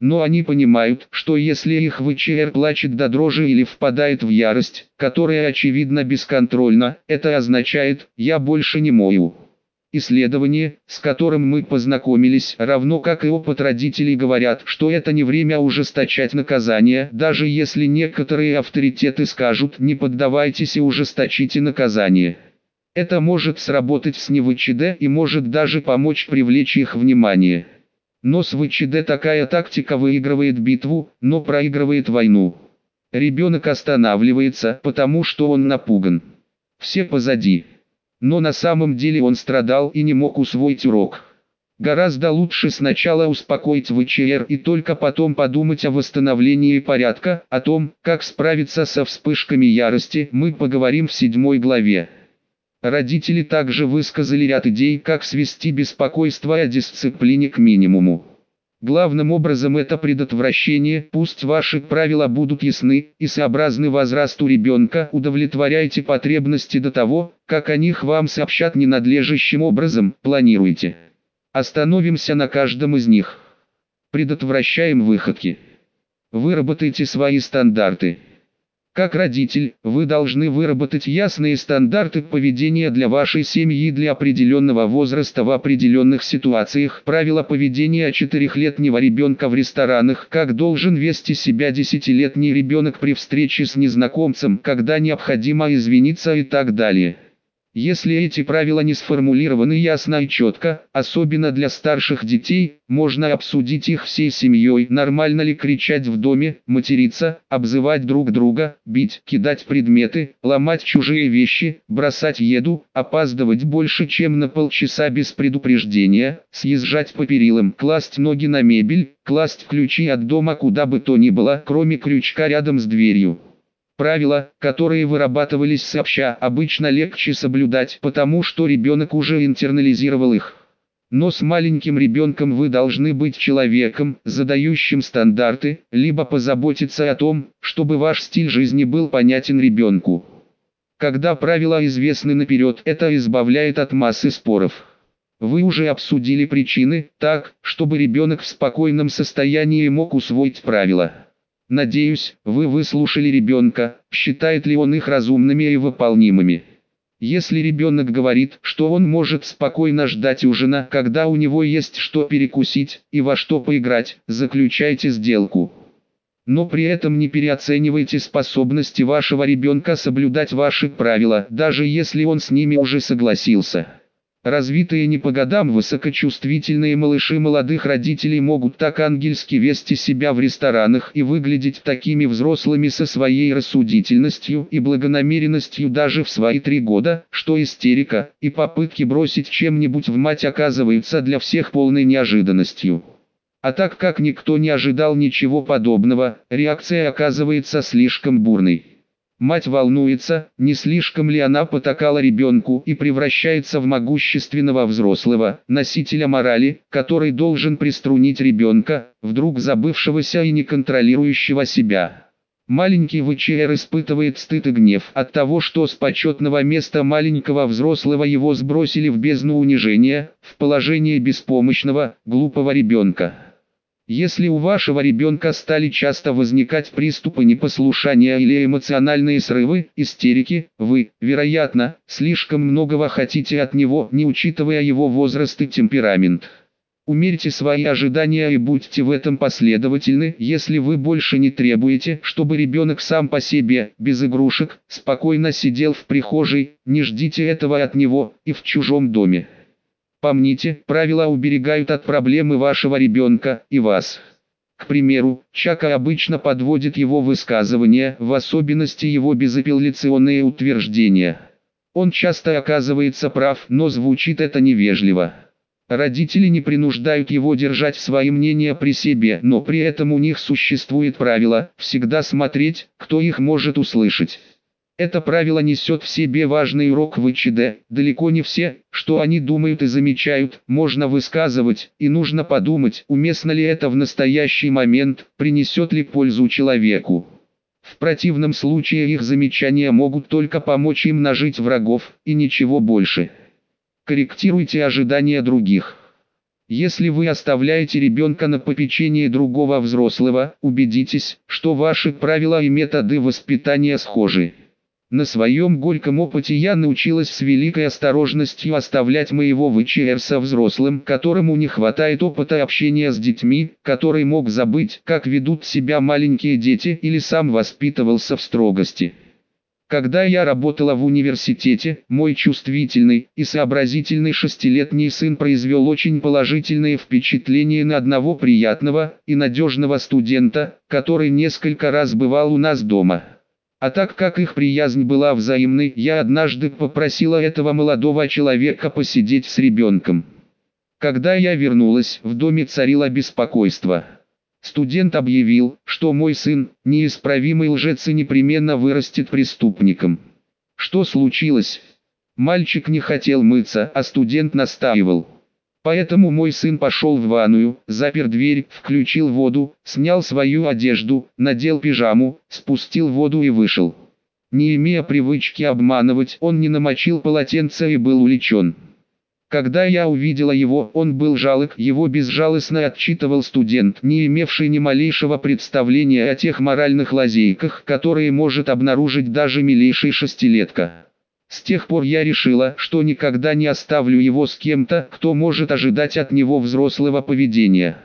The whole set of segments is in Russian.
Но они понимают, что если их ВЧР плачет до дрожи или впадает в ярость, которая очевидно бесконтрольна, это означает «я больше не мою». Исследование, с которым мы познакомились, равно как и опыт родителей говорят, что это не время ужесточать наказание, даже если некоторые авторитеты скажут «не поддавайтесь и ужесточите наказание». Это может сработать с НВЧД и может даже помочь привлечь их внимание. Но с ВЧД такая тактика выигрывает битву, но проигрывает войну. Ребенок останавливается, потому что он напуган. Все позади. Но на самом деле он страдал и не мог усвоить урок. Гораздо лучше сначала успокоить ВЧР и только потом подумать о восстановлении порядка, о том, как справиться со вспышками ярости, мы поговорим в седьмой главе. Родители также высказали ряд идей, как свести беспокойство о дисциплине к минимуму. Главным образом это предотвращение, пусть ваши правила будут ясны и сообразны возрасту ребенка, удовлетворяйте потребности до того, как о них вам сообщат ненадлежащим образом, планируйте. Остановимся на каждом из них. Предотвращаем выходки. Выработайте свои стандарты. Как родитель, вы должны выработать ясные стандарты поведения для вашей семьи для определенного возраста в определенных ситуациях. Правила поведения четырехлетнего ребенка в ресторанах, как должен вести себя десятилетний ребенок при встрече с незнакомцем, когда необходимо извиниться и так далее. Если эти правила не сформулированы ясно и четко, особенно для старших детей, можно обсудить их всей семьей, нормально ли кричать в доме, материться, обзывать друг друга, бить, кидать предметы, ломать чужие вещи, бросать еду, опаздывать больше чем на полчаса без предупреждения, съезжать по перилам, класть ноги на мебель, класть ключи от дома куда бы то ни было, кроме крючка рядом с дверью. Правила, которые вырабатывались сообща, обычно легче соблюдать, потому что ребенок уже интернализировал их. Но с маленьким ребенком вы должны быть человеком, задающим стандарты, либо позаботиться о том, чтобы ваш стиль жизни был понятен ребенку. Когда правила известны наперед, это избавляет от массы споров. Вы уже обсудили причины, так, чтобы ребенок в спокойном состоянии мог усвоить правила. Надеюсь, вы выслушали ребенка, считает ли он их разумными и выполнимыми. Если ребенок говорит, что он может спокойно ждать ужина, когда у него есть что перекусить и во что поиграть, заключайте сделку. Но при этом не переоценивайте способности вашего ребенка соблюдать ваши правила, даже если он с ними уже согласился. Развитые не по годам высокочувствительные малыши молодых родителей могут так ангельски вести себя в ресторанах и выглядеть такими взрослыми со своей рассудительностью и благонамеренностью даже в свои три года, что истерика и попытки бросить чем-нибудь в мать оказываются для всех полной неожиданностью. А так как никто не ожидал ничего подобного, реакция оказывается слишком бурной. Мать волнуется, не слишком ли она потакала ребенку и превращается в могущественного взрослого, носителя морали, который должен приструнить ребенка, вдруг забывшегося и не контролирующего себя. Маленький ВЧР испытывает стыд и гнев от того, что с почетного места маленького взрослого его сбросили в бездну унижения, в положение беспомощного, глупого ребенка. Если у вашего ребенка стали часто возникать приступы непослушания или эмоциональные срывы, истерики, вы, вероятно, слишком многого хотите от него, не учитывая его возраст и темперамент. Умерьте свои ожидания и будьте в этом последовательны, если вы больше не требуете, чтобы ребенок сам по себе, без игрушек, спокойно сидел в прихожей, не ждите этого от него, и в чужом доме. Помните, правила уберегают от проблемы вашего ребенка и вас. К примеру, Чака обычно подводит его высказывания, в особенности его безапелляционные утверждения. Он часто оказывается прав, но звучит это невежливо. Родители не принуждают его держать свои мнения при себе, но при этом у них существует правило всегда смотреть, кто их может услышать. Это правило несет в себе важный урок в ИЧД. Далеко не все, что они думают и замечают, можно высказывать, и нужно подумать, уместно ли это в настоящий момент, принесет ли пользу человеку. В противном случае их замечания могут только помочь им нажить врагов, и ничего больше. Корректируйте ожидания других. Если вы оставляете ребенка на попечение другого взрослого, убедитесь, что ваши правила и методы воспитания схожи. На своем горьком опыте я научилась с великой осторожностью оставлять моего ВЧР взрослым, которому не хватает опыта общения с детьми, который мог забыть, как ведут себя маленькие дети или сам воспитывался в строгости. Когда я работала в университете, мой чувствительный и сообразительный шестилетний сын произвел очень положительные впечатления на одного приятного и надежного студента, который несколько раз бывал у нас дома. А так как их приязнь была взаимной, я однажды попросила этого молодого человека посидеть с ребенком. Когда я вернулась, в доме царило беспокойство. Студент объявил, что мой сын, неисправимый лжец и непременно вырастет преступником. Что случилось? Мальчик не хотел мыться, а студент настаивал. Поэтому мой сын пошел в ванную, запер дверь, включил воду, снял свою одежду, надел пижаму, спустил воду и вышел. Не имея привычки обманывать, он не намочил полотенце и был уличен. Когда я увидела его, он был жалок, его безжалостно отчитывал студент, не имевший ни малейшего представления о тех моральных лазейках, которые может обнаружить даже милейший шестилетка. С тех пор я решила, что никогда не оставлю его с кем-то, кто может ожидать от него взрослого поведения.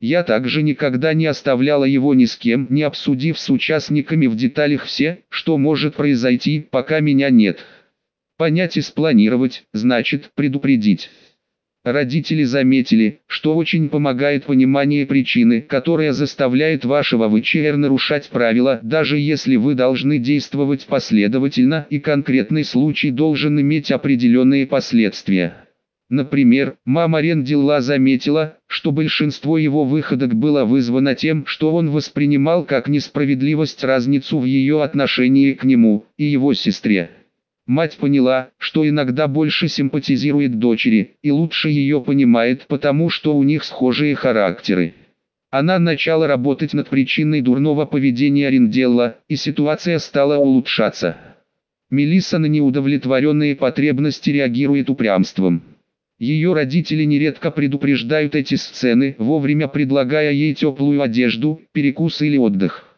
Я также никогда не оставляла его ни с кем, не обсудив с участниками в деталях все, что может произойти, пока меня нет. Понять и спланировать, значит предупредить. Родители заметили, что очень помогает понимание причины, которая заставляет вашего ВЧР нарушать правила, даже если вы должны действовать последовательно и конкретный случай должен иметь определенные последствия. Например, мама Рендилла заметила, что большинство его выходок было вызвано тем, что он воспринимал как несправедливость разницу в ее отношении к нему и его сестре. Мать поняла, что иногда больше симпатизирует дочери, и лучше ее понимает, потому что у них схожие характеры. Она начала работать над причиной дурного поведения Ринделла, и ситуация стала улучшаться. Мелисса на неудовлетворенные потребности реагирует упрямством. Ее родители нередко предупреждают эти сцены, вовремя предлагая ей теплую одежду, перекус или отдых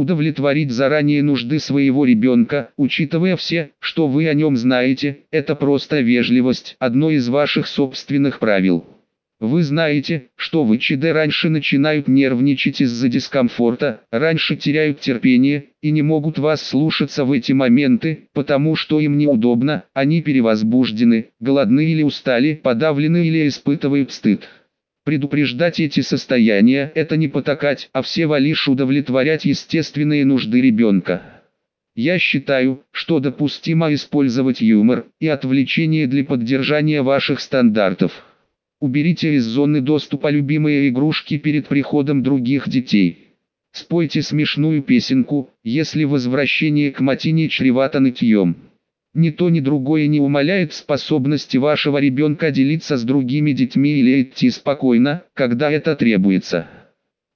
удовлетворить заранее нужды своего ребенка, учитывая все, что вы о нем знаете, это просто вежливость, одно из ваших собственных правил. Вы знаете, что вы ЧД раньше начинают нервничать из-за дискомфорта, раньше теряют терпение и не могут вас слушаться в эти моменты, потому что им неудобно, они перевозбуждены, голодны или устали, подавлены или испытывают стыд. Предупреждать эти состояния – это не потакать, а всего лишь удовлетворять естественные нужды ребенка. Я считаю, что допустимо использовать юмор и отвлечение для поддержания ваших стандартов. Уберите из зоны доступа любимые игрушки перед приходом других детей. Спойте смешную песенку, если возвращение к матине чревато нытьем. Ни то ни другое не умаляет способности вашего ребенка делиться с другими детьми или идти спокойно, когда это требуется.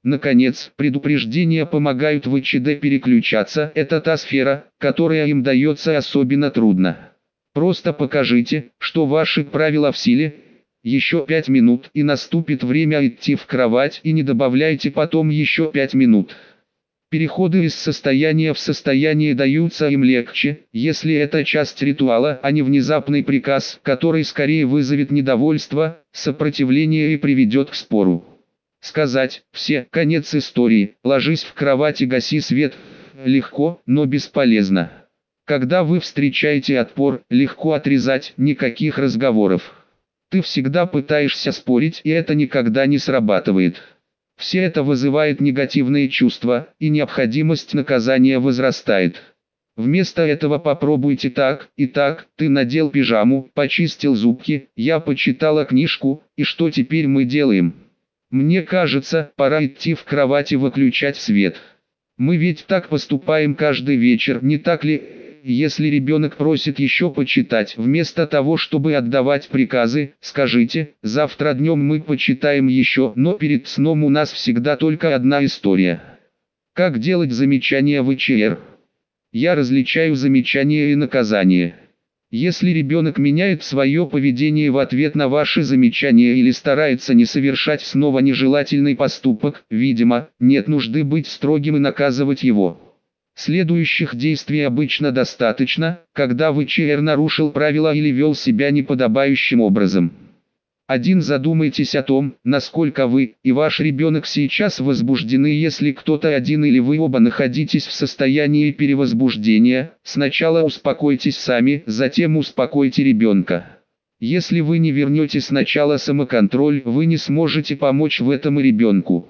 Наконец, предупреждения помогают в ИЧД переключаться, это та сфера, которая им дается особенно трудно. Просто покажите, что ваши правила в силе. Еще пять минут и наступит время идти в кровать и не добавляйте потом еще пять минут. Переходы из состояния в состояние даются им легче, если это часть ритуала, а не внезапный приказ, который скорее вызовет недовольство, сопротивление и приведет к спору. Сказать «все, конец истории, ложись в кровать и гаси свет» легко, но бесполезно. Когда вы встречаете отпор, легко отрезать, никаких разговоров. Ты всегда пытаешься спорить и это никогда не срабатывает. Все это вызывает негативные чувства, и необходимость наказания возрастает. Вместо этого попробуйте так, и так, ты надел пижаму, почистил зубки, я почитала книжку, и что теперь мы делаем? Мне кажется, пора идти в кровать и выключать свет. Мы ведь так поступаем каждый вечер, не так ли? Если ребенок просит еще почитать, вместо того, чтобы отдавать приказы, скажите, завтра днем мы почитаем еще, но перед сном у нас всегда только одна история. Как делать замечания в ИЧР? Я различаю замечания и наказания. Если ребенок меняет свое поведение в ответ на ваши замечания или старается не совершать снова нежелательный поступок, видимо, нет нужды быть строгим и наказывать его. Следующих действий обычно достаточно, когда ВЧР нарушил правила или вел себя неподобающим образом. Один задумайтесь о том, насколько вы и ваш ребенок сейчас возбуждены если кто-то один или вы оба находитесь в состоянии перевозбуждения, сначала успокойтесь сами, затем успокойте ребенка. Если вы не вернете сначала самоконтроль, вы не сможете помочь в этом ребенку.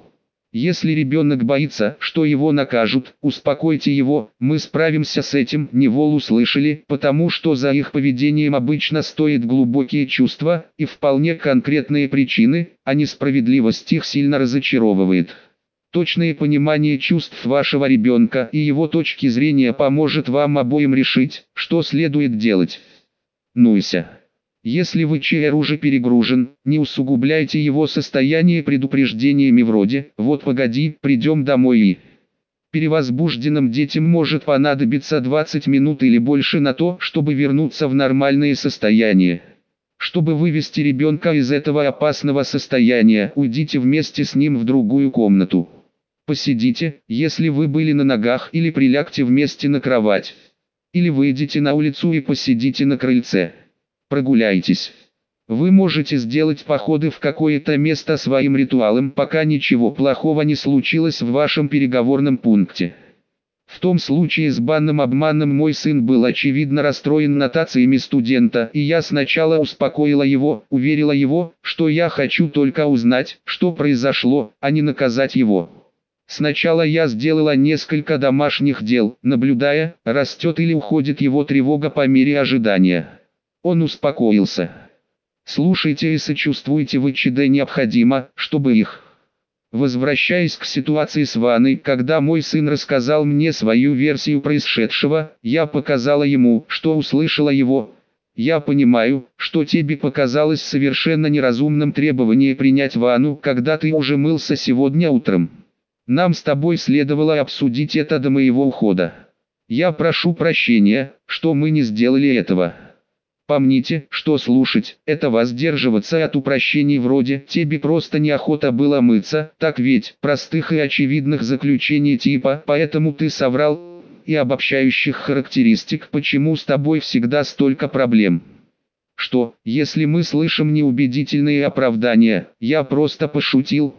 Если ребенок боится, что его накажут, успокойте его, мы справимся с этим, Невол услышали, потому что за их поведением обычно стоят глубокие чувства и вполне конкретные причины, а несправедливость их сильно разочаровывает. Точное понимание чувств вашего ребенка и его точки зрения поможет вам обоим решить, что следует делать. Нуйся. Если ВЧР уже перегружен, не усугубляйте его состояние предупреждениями вроде «вот погоди, придем домой и...». Перевозбужденным детям может понадобиться 20 минут или больше на то, чтобы вернуться в нормальное состояние. Чтобы вывести ребенка из этого опасного состояния, уйдите вместе с ним в другую комнату. Посидите, если вы были на ногах или прилягте вместе на кровать. Или выйдите на улицу и посидите на крыльце. Прогуляйтесь. Вы можете сделать походы в какое-то место своим ритуалом, пока ничего плохого не случилось в вашем переговорном пункте. В том случае с банным обманом мой сын был очевидно расстроен нотациями студента, и я сначала успокоила его, уверила его, что я хочу только узнать, что произошло, а не наказать его. Сначала я сделала несколько домашних дел, наблюдая, растет или уходит его тревога по мере ожидания. Он успокоился. Слушайте и сочувствуйте в ИЧД необходимо, чтобы их... Возвращаясь к ситуации с ванной, когда мой сын рассказал мне свою версию происшедшего, я показала ему, что услышала его. Я понимаю, что тебе показалось совершенно неразумным требование принять ванну, когда ты уже мылся сегодня утром. Нам с тобой следовало обсудить это до моего ухода. Я прошу прощения, что мы не сделали этого. Помните, что слушать – это воздерживаться от упрощений вроде «тебе просто неохота было мыться», так ведь простых и очевидных заключений типа «поэтому ты соврал» и обобщающих характеристик «почему с тобой всегда столько проблем». Что, если мы слышим неубедительные оправдания, я просто пошутил?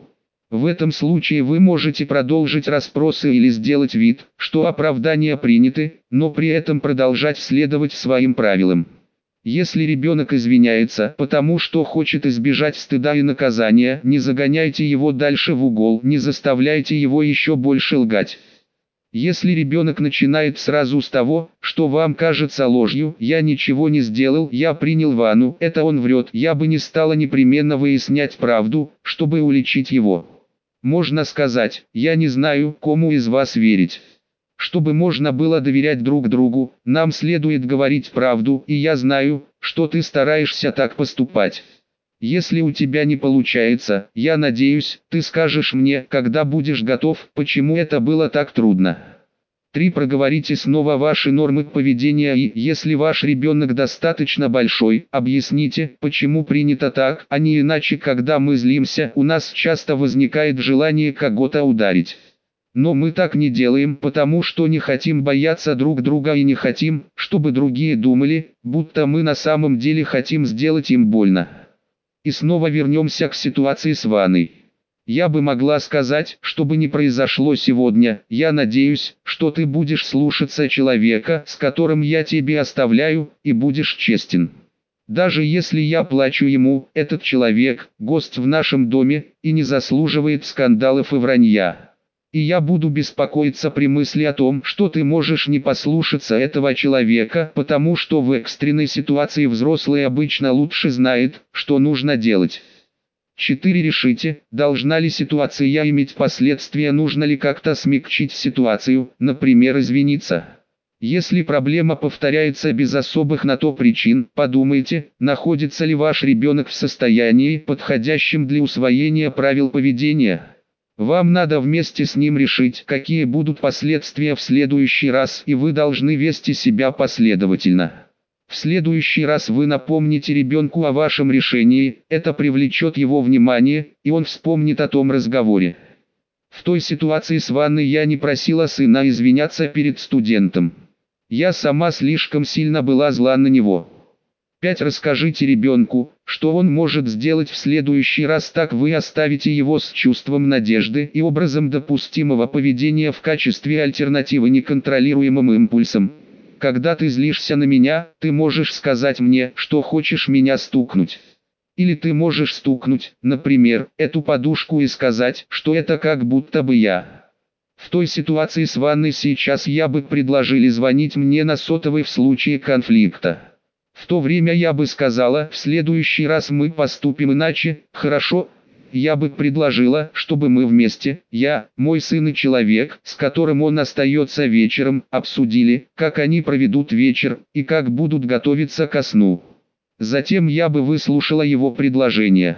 В этом случае вы можете продолжить расспросы или сделать вид, что оправдания приняты, но при этом продолжать следовать своим правилам. Если ребенок извиняется, потому что хочет избежать стыда и наказания, не загоняйте его дальше в угол, не заставляйте его еще больше лгать. Если ребенок начинает сразу с того, что вам кажется ложью, я ничего не сделал, я принял ванну, это он врет, я бы не стала непременно выяснять правду, чтобы уличить его. Можно сказать, я не знаю, кому из вас верить. Чтобы можно было доверять друг другу, нам следует говорить правду, и я знаю, что ты стараешься так поступать. Если у тебя не получается, я надеюсь, ты скажешь мне, когда будешь готов, почему это было так трудно. 3. Проговорите снова ваши нормы поведения и, если ваш ребенок достаточно большой, объясните, почему принято так, а не иначе, когда мы злимся, у нас часто возникает желание кого-то ударить. Но мы так не делаем, потому что не хотим бояться друг друга и не хотим, чтобы другие думали, будто мы на самом деле хотим сделать им больно. И снова вернемся к ситуации с ванной. Я бы могла сказать, что бы ни произошло сегодня, я надеюсь, что ты будешь слушаться человека, с которым я тебе оставляю, и будешь честен. Даже если я плачу ему, этот человек – гость в нашем доме, и не заслуживает скандалов и вранья и я буду беспокоиться при мысли о том, что ты можешь не послушаться этого человека, потому что в экстренной ситуации взрослый обычно лучше знает, что нужно делать. 4. Решите, должна ли ситуация иметь последствия, нужно ли как-то смягчить ситуацию, например извиниться. Если проблема повторяется без особых на то причин, подумайте, находится ли ваш ребенок в состоянии, подходящем для усвоения правил поведения. Вам надо вместе с ним решить, какие будут последствия в следующий раз, и вы должны вести себя последовательно. В следующий раз вы напомните ребенку о вашем решении, это привлечет его внимание, и он вспомнит о том разговоре. В той ситуации с ванной я не просила сына извиняться перед студентом. Я сама слишком сильно была зла на него. 5. Расскажите ребенку, что он может сделать в следующий раз так вы оставите его с чувством надежды и образом допустимого поведения в качестве альтернативы неконтролируемым импульсам. Когда ты злишься на меня, ты можешь сказать мне, что хочешь меня стукнуть. Или ты можешь стукнуть, например, эту подушку и сказать, что это как будто бы я. В той ситуации с ванной сейчас я бы предложили звонить мне на сотовый в случае конфликта. В то время я бы сказала, в следующий раз мы поступим иначе, хорошо? Я бы предложила, чтобы мы вместе, я, мой сын и человек, с которым он остается вечером, обсудили, как они проведут вечер, и как будут готовиться ко сну. Затем я бы выслушала его предложение.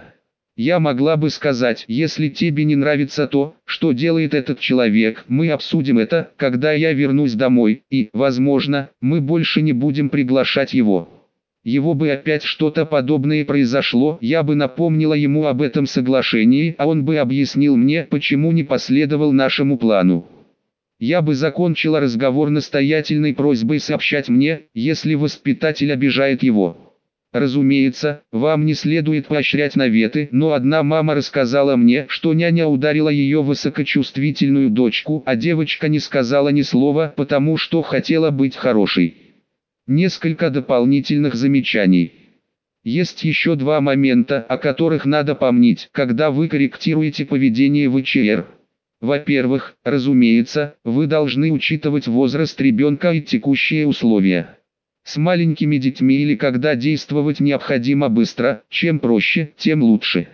Я могла бы сказать, если тебе не нравится то, что делает этот человек, мы обсудим это, когда я вернусь домой, и, возможно, мы больше не будем приглашать его. Его бы опять что-то подобное произошло, я бы напомнила ему об этом соглашении, а он бы объяснил мне, почему не последовал нашему плану. Я бы закончила разговор настоятельной просьбой сообщать мне, если воспитатель обижает его. Разумеется, вам не следует поощрять наветы, но одна мама рассказала мне, что няня ударила ее высокочувствительную дочку, а девочка не сказала ни слова, потому что хотела быть хорошей. Несколько дополнительных замечаний. Есть еще два момента, о которых надо помнить, когда вы корректируете поведение в ИЧР. Во-первых, разумеется, вы должны учитывать возраст ребенка и текущие условия. С маленькими детьми или когда действовать необходимо быстро, чем проще, тем лучше.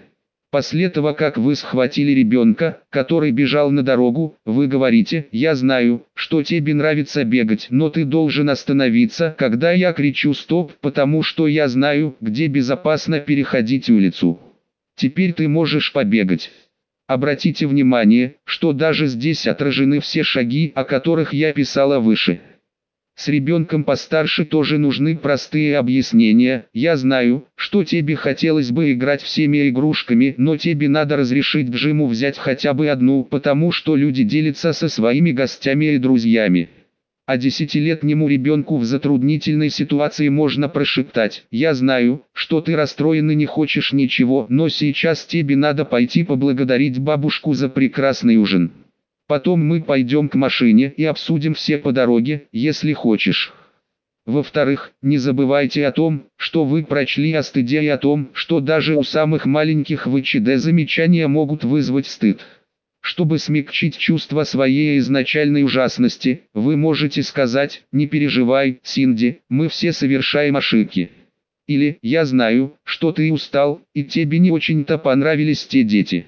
После того, как вы схватили ребенка, который бежал на дорогу, вы говорите, я знаю, что тебе нравится бегать, но ты должен остановиться, когда я кричу стоп, потому что я знаю, где безопасно переходить улицу. Теперь ты можешь побегать. Обратите внимание, что даже здесь отражены все шаги, о которых я писала выше. С ребенком постарше тоже нужны простые объяснения. Я знаю, что тебе хотелось бы играть всеми игрушками, но тебе надо разрешить Джиму взять хотя бы одну, потому что люди делятся со своими гостями и друзьями. А десятилетнему ребенку в затруднительной ситуации можно прошептать, «Я знаю, что ты расстроен и не хочешь ничего, но сейчас тебе надо пойти поблагодарить бабушку за прекрасный ужин». Потом мы пойдем к машине и обсудим все по дороге, если хочешь. Во-вторых, не забывайте о том, что вы прочли о стыде и о том, что даже у самых маленьких ВЧД замечания могут вызвать стыд. Чтобы смягчить чувство своей изначальной ужасности, вы можете сказать, не переживай, Синди, мы все совершаем ошибки. Или, я знаю, что ты устал, и тебе не очень-то понравились те дети.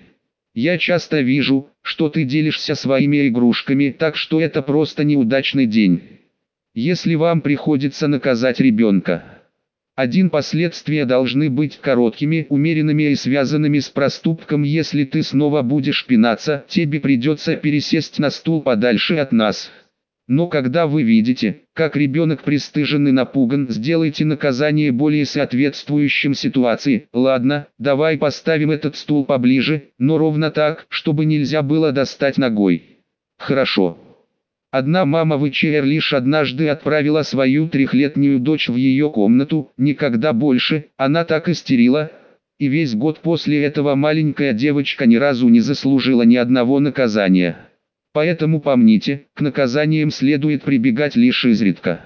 Я часто вижу, что ты делишься своими игрушками, так что это просто неудачный день. Если вам приходится наказать ребенка. Один последствия должны быть короткими, умеренными и связанными с проступком. Если ты снова будешь пинаться, тебе придется пересесть на стул подальше от нас. Но когда вы видите, как ребенок пристыжен и напуган, сделайте наказание более соответствующим ситуации. Ладно, давай поставим этот стул поближе, но ровно так, чтобы нельзя было достать ногой. Хорошо. Одна мама в ИЧР лишь однажды отправила свою трехлетнюю дочь в ее комнату, никогда больше, она так истерила, и весь год после этого маленькая девочка ни разу не заслужила ни одного наказания. Поэтому помните, к наказаниям следует прибегать лишь изредка.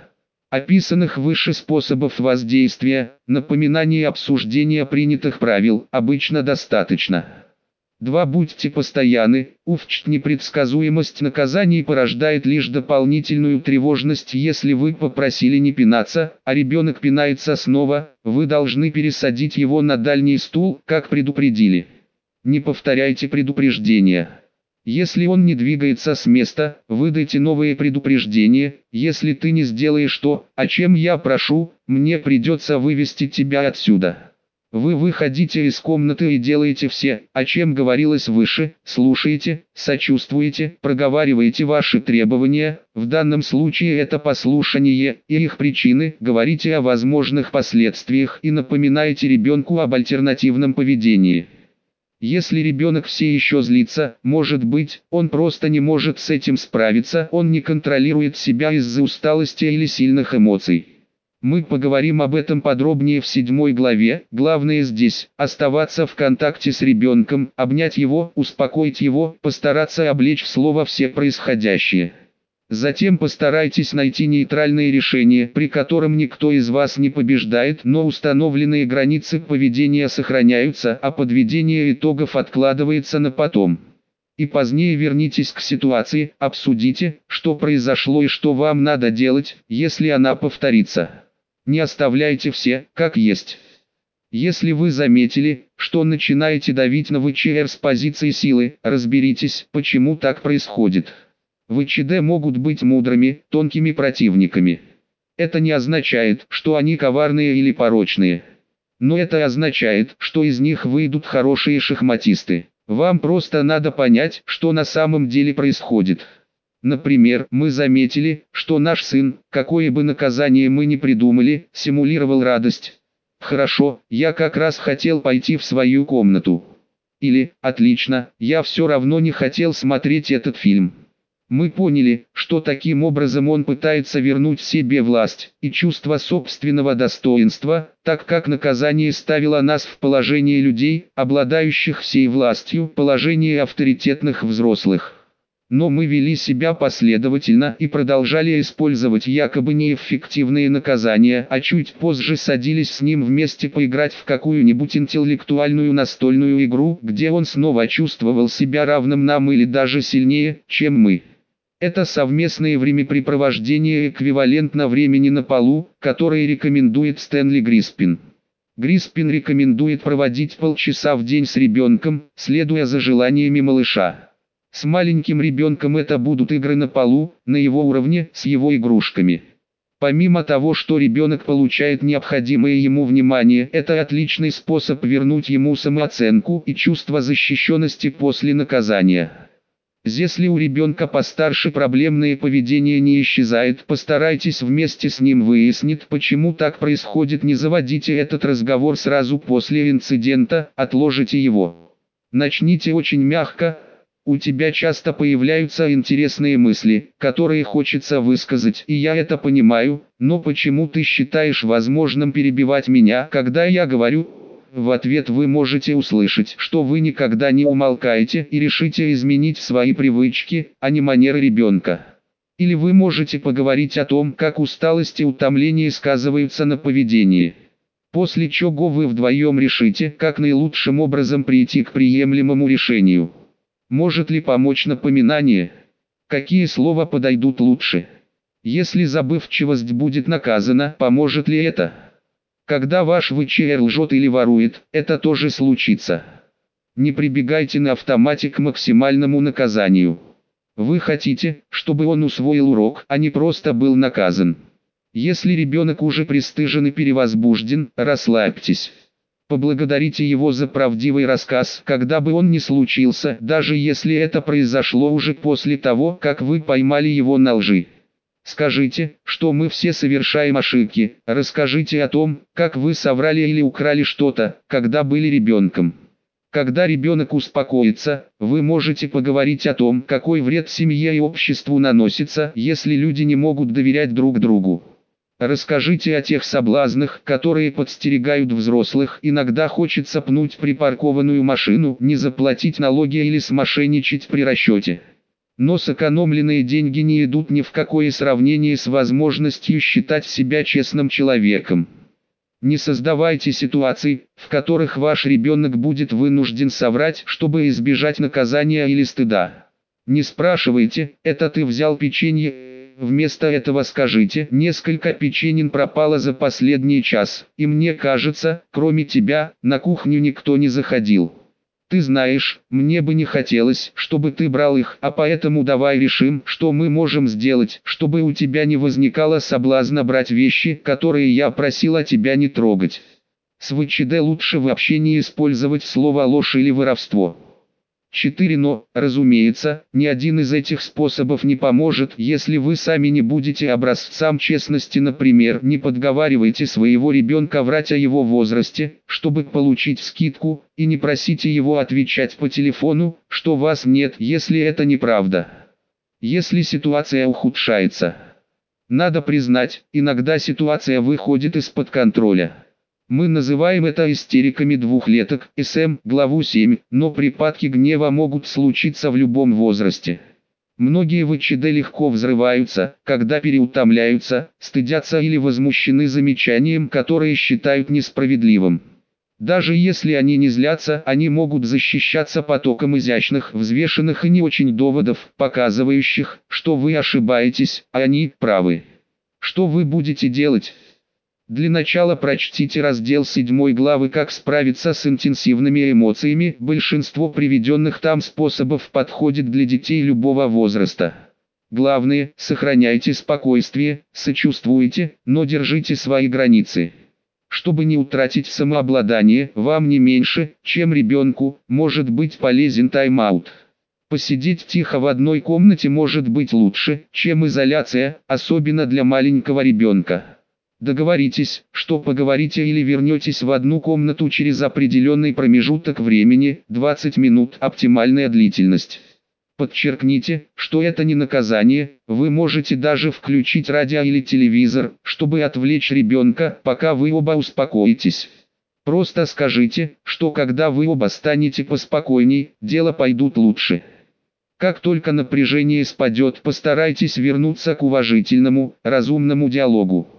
Описанных выше способов воздействия, напоминания и обсуждения принятых правил, обычно достаточно. 2. Будьте постоянны, увчт непредсказуемость наказаний порождает лишь дополнительную тревожность если вы попросили не пинаться, а ребенок пинается снова, вы должны пересадить его на дальний стул, как предупредили. Не повторяйте предупреждения. Если он не двигается с места, выдайте новые предупреждения. Если ты не сделаешь то, о чем я прошу, мне придется вывести тебя отсюда. Вы выходите из комнаты и делаете все, о чем говорилось выше, слушаете, сочувствуете, проговариваете ваши требования, в данном случае это послушание и их причины, говорите о возможных последствиях и напоминаете ребенку об альтернативном поведении. Если ребенок все еще злится, может быть, он просто не может с этим справиться, он не контролирует себя из-за усталости или сильных эмоций. Мы поговорим об этом подробнее в седьмой главе. Главное здесь – оставаться в контакте с ребенком, обнять его, успокоить его, постараться облечь в слово все происходящее. Затем постарайтесь найти нейтральное решение, при котором никто из вас не побеждает, но установленные границы поведения сохраняются, а подведение итогов откладывается на потом. И позднее вернитесь к ситуации, обсудите, что произошло и что вам надо делать, если она повторится. Не оставляйте все, как есть. Если вы заметили, что начинаете давить на ВЧР с позиции силы, разберитесь, почему так происходит. ВЧД могут быть мудрыми, тонкими противниками. Это не означает, что они коварные или порочные. Но это означает, что из них выйдут хорошие шахматисты. Вам просто надо понять, что на самом деле происходит. Например, мы заметили, что наш сын, какое бы наказание мы ни придумали, симулировал радость. Хорошо, я как раз хотел пойти в свою комнату. Или, отлично, я все равно не хотел смотреть этот фильм. Мы поняли, что таким образом он пытается вернуть себе власть и чувство собственного достоинства, так как наказание ставило нас в положение людей, обладающих всей властью, положение авторитетных взрослых. Но мы вели себя последовательно и продолжали использовать якобы неэффективные наказания, а чуть позже садились с ним вместе поиграть в какую-нибудь интеллектуальную настольную игру, где он снова чувствовал себя равным нам или даже сильнее, чем мы. Это совместное времяпрепровождение эквивалентно времени на полу, которое рекомендует Стэнли Гриспин. Гриспин рекомендует проводить полчаса в день с ребенком, следуя за желаниями малыша. С маленьким ребенком это будут игры на полу, на его уровне, с его игрушками. Помимо того, что ребенок получает необходимое ему внимание, это отличный способ вернуть ему самооценку и чувство защищенности после наказания. Если у ребенка постарше проблемное поведение не исчезает, постарайтесь вместе с ним выяснить, почему так происходит. Не заводите этот разговор сразу после инцидента, отложите его. Начните очень мягко, у тебя часто появляются интересные мысли, которые хочется высказать, и я это понимаю, но почему ты считаешь возможным перебивать меня, когда я говорю? В ответ вы можете услышать, что вы никогда не умолкаете и решите изменить свои привычки, а не манеры ребенка. Или вы можете поговорить о том, как усталость и утомление сказываются на поведении. После чего вы вдвоем решите, как наилучшим образом прийти к приемлемому решению. Может ли помочь напоминание? Какие слова подойдут лучше? Если забывчивость будет наказана, поможет ли это? Когда ваш ВЧР лжет или ворует, это тоже случится. Не прибегайте на автомате к максимальному наказанию. Вы хотите, чтобы он усвоил урок, а не просто был наказан. Если ребенок уже пристыжен и перевозбужден, расслабьтесь. Поблагодарите его за правдивый рассказ, когда бы он ни случился, даже если это произошло уже после того, как вы поймали его на лжи. Скажите, что мы все совершаем ошибки, расскажите о том, как вы соврали или украли что-то, когда были ребенком. Когда ребенок успокоится, вы можете поговорить о том, какой вред семье и обществу наносится, если люди не могут доверять друг другу. Расскажите о тех соблазнах, которые подстерегают взрослых. Иногда хочется пнуть припаркованную машину, не заплатить налоги или смошенничать при расчете. Но сэкономленные деньги не идут ни в какое сравнение с возможностью считать себя честным человеком. Не создавайте ситуаций, в которых ваш ребенок будет вынужден соврать, чтобы избежать наказания или стыда. Не спрашивайте, это ты взял печенье Вместо этого скажите, несколько печенин пропало за последний час, и мне кажется, кроме тебя, на кухню никто не заходил. Ты знаешь, мне бы не хотелось, чтобы ты брал их, а поэтому давай решим, что мы можем сделать, чтобы у тебя не возникало соблазна брать вещи, которые я просила тебя не трогать. С ВЧД лучше вообще не использовать слово ложь или воровство. 4. Но, разумеется, ни один из этих способов не поможет, если вы сами не будете образцам честности. Например, не подговаривайте своего ребенка врать о его возрасте, чтобы получить скидку, и не просите его отвечать по телефону, что вас нет, если это неправда. Если ситуация ухудшается. Надо признать, иногда ситуация выходит из-под контроля. Мы называем это истериками двухлеток, СМ, главу 7, но припадки гнева могут случиться в любом возрасте. Многие ВЧД легко взрываются, когда переутомляются, стыдятся или возмущены замечанием, которое считают несправедливым. Даже если они не злятся, они могут защищаться потоком изящных, взвешенных и не очень доводов, показывающих, что вы ошибаетесь, а они правы. Что вы будете делать? Для начала прочтите раздел 7 главы «Как справиться с интенсивными эмоциями». Большинство приведенных там способов подходит для детей любого возраста. Главное, сохраняйте спокойствие, сочувствуйте, но держите свои границы. Чтобы не утратить самообладание, вам не меньше, чем ребенку, может быть полезен тайм-аут. Посидеть тихо в одной комнате может быть лучше, чем изоляция, особенно для маленького ребенка. Договоритесь, что поговорите или вернетесь в одну комнату через определенный промежуток времени, 20 минут – оптимальная длительность. Подчеркните, что это не наказание, вы можете даже включить радио или телевизор, чтобы отвлечь ребенка, пока вы оба успокоитесь. Просто скажите, что когда вы оба станете поспокойней, дела пойдут лучше. Как только напряжение спадет, постарайтесь вернуться к уважительному, разумному диалогу.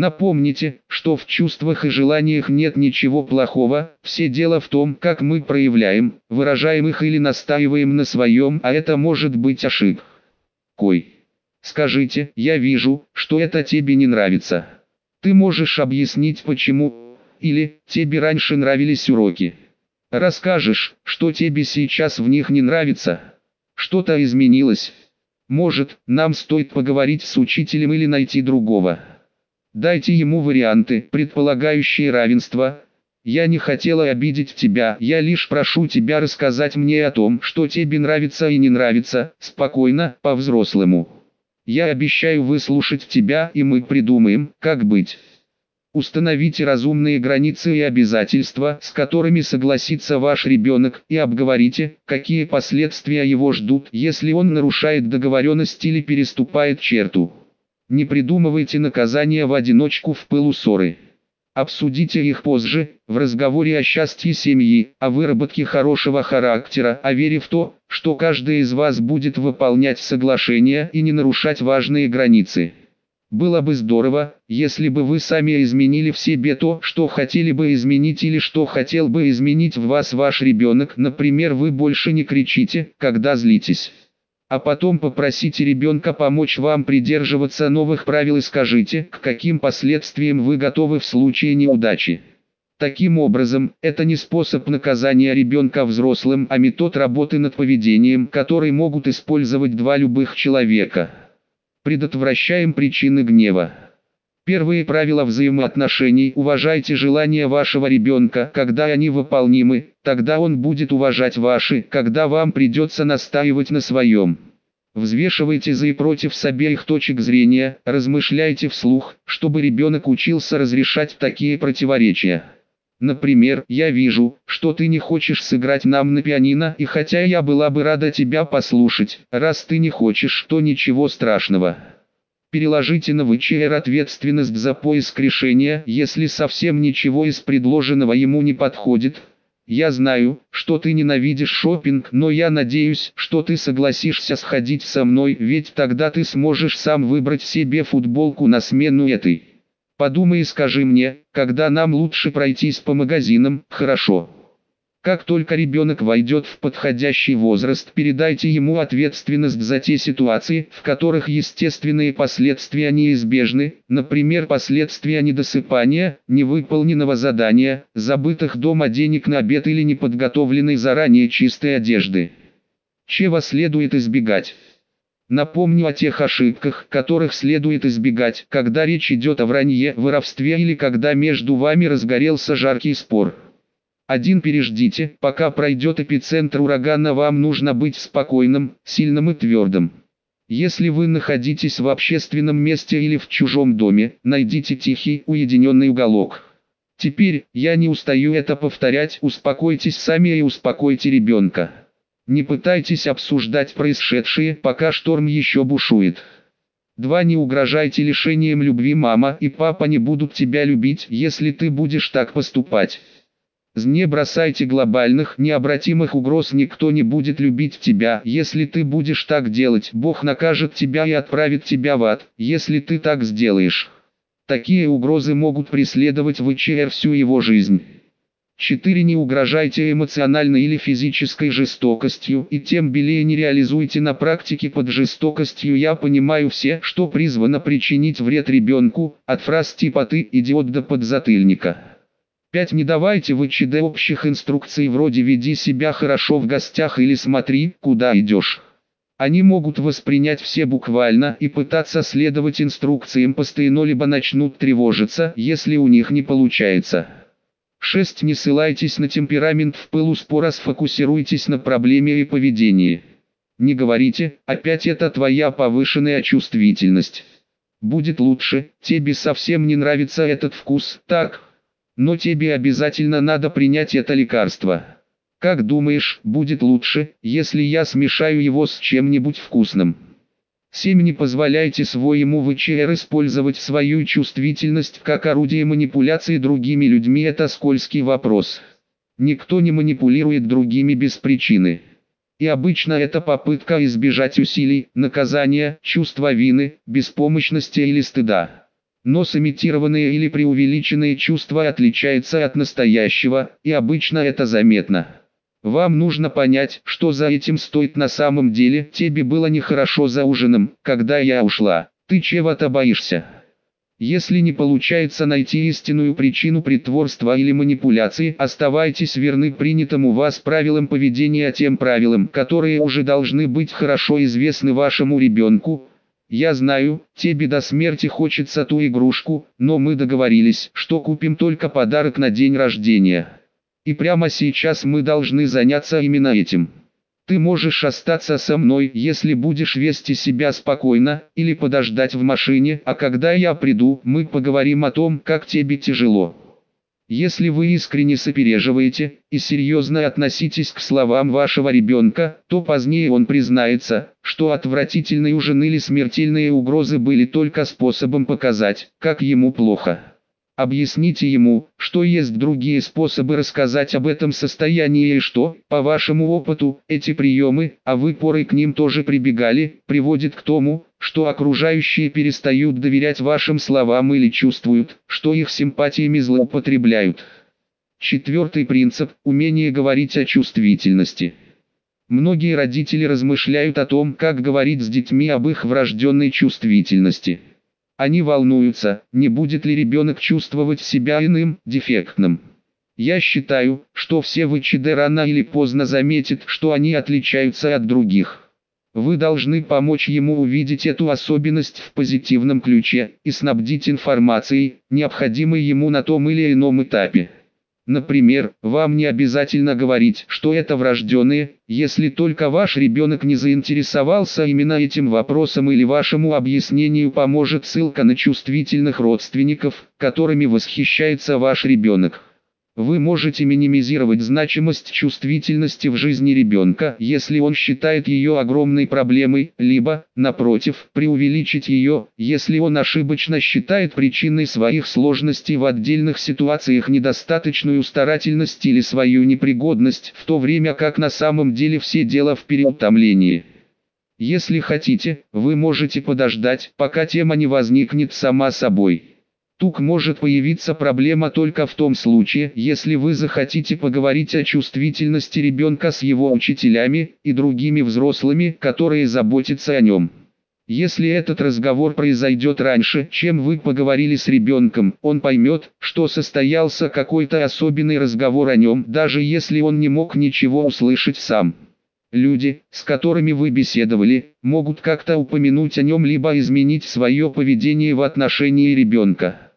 Напомните, что в чувствах и желаниях нет ничего плохого, все дело в том, как мы проявляем, выражаем их или настаиваем на своем, а это может быть ошибкой. Скажите, я вижу, что это тебе не нравится. Ты можешь объяснить почему, или тебе раньше нравились уроки. Расскажешь, что тебе сейчас в них не нравится. Что-то изменилось. Может, нам стоит поговорить с учителем или найти другого. Дайте ему варианты, предполагающие равенство. Я не хотела обидеть тебя, я лишь прошу тебя рассказать мне о том, что тебе нравится и не нравится, спокойно, по-взрослому. Я обещаю выслушать тебя и мы придумаем, как быть. Установите разумные границы и обязательства, с которыми согласится ваш ребенок, и обговорите, какие последствия его ждут, если он нарушает договоренность или переступает черту. Не придумывайте наказания в одиночку в пылу ссоры. Обсудите их позже, в разговоре о счастье семьи, о выработке хорошего характера, о вере в то, что каждый из вас будет выполнять соглашения и не нарушать важные границы. Было бы здорово, если бы вы сами изменили в себе то, что хотели бы изменить или что хотел бы изменить в вас ваш ребенок. Например, вы больше не кричите, когда злитесь а потом попросите ребенка помочь вам придерживаться новых правил и скажите, к каким последствиям вы готовы в случае неудачи. Таким образом, это не способ наказания ребенка взрослым, а метод работы над поведением, который могут использовать два любых человека. Предотвращаем причины гнева. Первые правила взаимоотношений. Уважайте желания вашего ребенка, когда они выполнимы, тогда он будет уважать ваши, когда вам придется настаивать на своем. Взвешивайте за и против с обеих точек зрения, размышляйте вслух, чтобы ребенок учился разрешать такие противоречия. Например, я вижу, что ты не хочешь сыграть нам на пианино, и хотя я была бы рада тебя послушать, раз ты не хочешь, то ничего страшного. Переложите на ВЧР ответственность за поиск решения, если совсем ничего из предложенного ему не подходит. Я знаю, что ты ненавидишь шопинг, но я надеюсь, что ты согласишься сходить со мной, ведь тогда ты сможешь сам выбрать себе футболку на смену этой. Подумай и скажи мне, когда нам лучше пройтись по магазинам, хорошо? Как только ребенок войдет в подходящий возраст, передайте ему ответственность за те ситуации, в которых естественные последствия неизбежны, например последствия недосыпания, невыполненного задания, забытых дома денег на обед или неподготовленной заранее чистой одежды. Чего следует избегать? Напомню о тех ошибках, которых следует избегать, когда речь идет о вранье, воровстве или когда между вами разгорелся жаркий спор. Один переждите, пока пройдет эпицентр урагана вам нужно быть спокойным, сильным и твердым. Если вы находитесь в общественном месте или в чужом доме, найдите тихий, уединенный уголок. Теперь, я не устаю это повторять, успокойтесь сами и успокойте ребенка. Не пытайтесь обсуждать происшедшее, пока шторм еще бушует. 2. Не угрожайте лишением любви мама и папа не будут тебя любить, если ты будешь так поступать. Не бросайте глобальных, необратимых угроз, никто не будет любить тебя, если ты будешь так делать. Бог накажет тебя и отправит тебя в ад, если ты так сделаешь. Такие угрозы могут преследовать ВЧР всю его жизнь. 4. Не угрожайте эмоциональной или физической жестокостью и тем более не реализуйте на практике под жестокостью «я понимаю все, что призвано причинить вред ребенку» от фраз типа «ты идиот до подзатыльника». 5. Не давайте в ИЧД общих инструкций вроде «веди себя хорошо в гостях» или «смотри, куда идешь». Они могут воспринять все буквально и пытаться следовать инструкциям постоянно либо начнут тревожиться, если у них не получается. 6. Не ссылайтесь на темперамент в пылу спора, сфокусируйтесь на проблеме и поведении. Не говорите, опять это твоя повышенная чувствительность. Будет лучше, тебе совсем не нравится этот вкус, так, но тебе обязательно надо принять это лекарство. Как думаешь, будет лучше, если я смешаю его с чем-нибудь вкусным? 7. Не позволяйте своему ВЧР использовать свою чувствительность как орудие манипуляции другими людьми. Это скользкий вопрос. Никто не манипулирует другими без причины. И обычно это попытка избежать усилий, наказания, чувства вины, беспомощности или стыда. Но сымитированные или преувеличенные чувства отличаются от настоящего, и обычно это заметно. Вам нужно понять, что за этим стоит на самом деле. Тебе было нехорошо за ужином, когда я ушла. Ты чего-то боишься. Если не получается найти истинную причину притворства или манипуляции, оставайтесь верны принятым у вас правилам поведения тем правилам, которые уже должны быть хорошо известны вашему ребенку, я знаю, тебе до смерти хочется ту игрушку, но мы договорились, что купим только подарок на день рождения. И прямо сейчас мы должны заняться именно этим. Ты можешь остаться со мной, если будешь вести себя спокойно, или подождать в машине, а когда я приду, мы поговорим о том, как тебе тяжело. Если вы искренне сопереживаете и серьезно относитесь к словам вашего ребенка, то позднее он признается, что отвратительные ужин или смертельные угрозы были только способом показать, как ему плохо. Объясните ему, что есть другие способы рассказать об этом состоянии и что, по вашему опыту, эти приемы, а вы порой к ним тоже прибегали, приводят к тому, что окружающие перестают доверять вашим словам или чувствуют, что их симпатиями злоупотребляют. Четвертый принцип – умение говорить о чувствительности. Многие родители размышляют о том, как говорить с детьми об их врожденной чувствительности. Они волнуются, не будет ли ребенок чувствовать себя иным, дефектным. Я считаю, что все ВЧД рано или поздно заметят, что они отличаются от других. Вы должны помочь ему увидеть эту особенность в позитивном ключе и снабдить информацией, необходимой ему на том или ином этапе. Например, вам не обязательно говорить, что это врожденные, если только ваш ребенок не заинтересовался именно этим вопросом или вашему объяснению поможет ссылка на чувствительных родственников, которыми восхищается ваш ребенок. Вы можете минимизировать значимость чувствительности в жизни ребенка, если он считает ее огромной проблемой, либо, напротив, преувеличить ее, если он ошибочно считает причиной своих сложностей в отдельных ситуациях недостаточную старательность или свою непригодность, в то время как на самом деле все дело в переутомлении. Если хотите, вы можете подождать, пока тема не возникнет сама собой. Тук может появиться проблема только в том случае, если вы захотите поговорить о чувствительности ребенка с его учителями и другими взрослыми, которые заботятся о нем. Если этот разговор произойдет раньше, чем вы поговорили с ребенком, он поймет, что состоялся какой-то особенный разговор о нем, даже если он не мог ничего услышать сам. Люди, с которыми вы беседовали, могут как-то упомянуть о нем либо изменить свое поведение в отношении ребенка.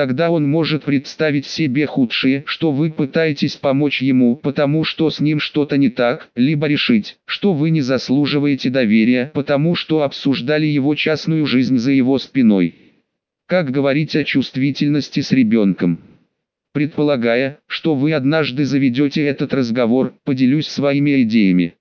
Тогда он может представить себе худшее, что вы пытаетесь помочь ему, потому что с ним что-то не так, либо решить, что вы не заслуживаете доверия, потому что обсуждали его частную жизнь за его спиной. Как говорить о чувствительности с ребенком? Предполагая, что вы однажды заведете этот разговор, поделюсь своими идеями.